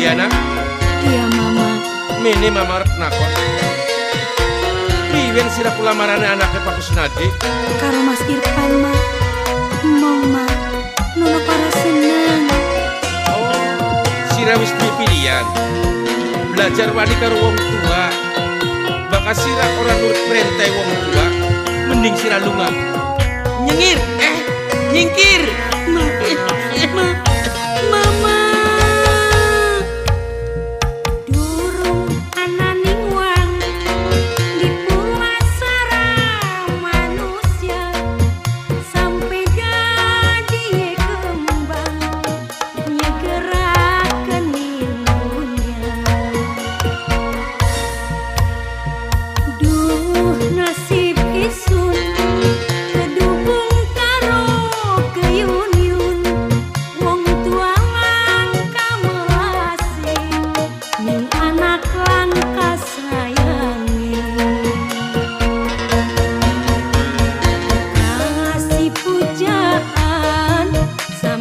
Iya Diana? Iya, Mama. Mini Mama Retna kok. Riwin sirah kula marane anaknya Pak Kusnadi. Karo Mas Irfan, Ma. mama, Nono para senang. Oh, sirah wis pilihan. Belajar wani karo wong tua. Bakal sirah orang nurut perintah wong tua. Mending sirah lunga.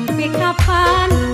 sampai kapan?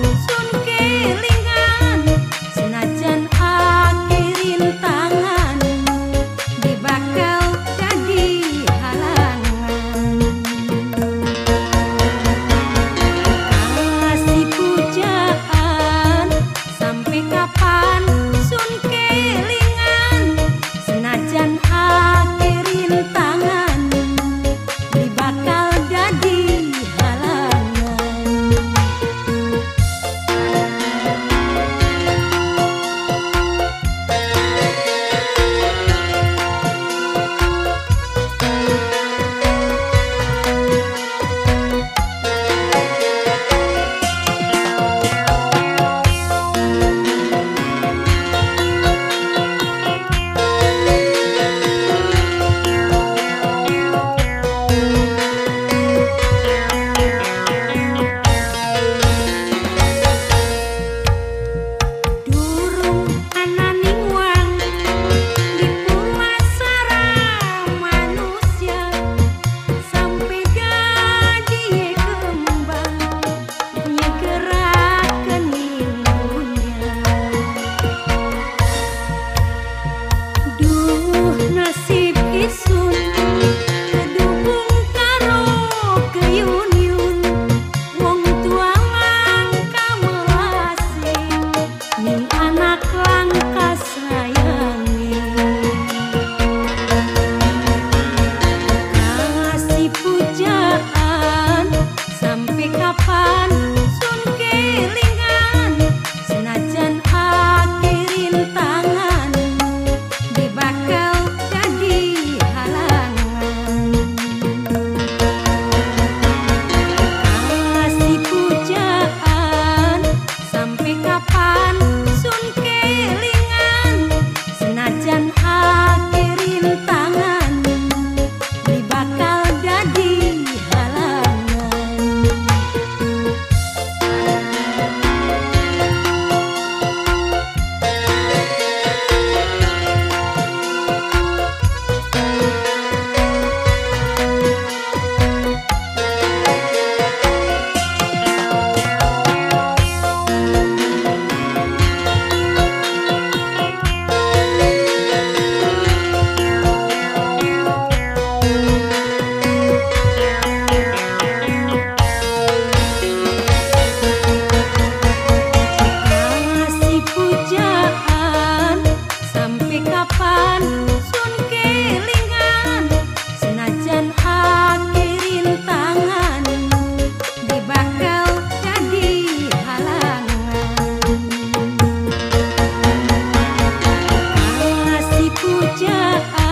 I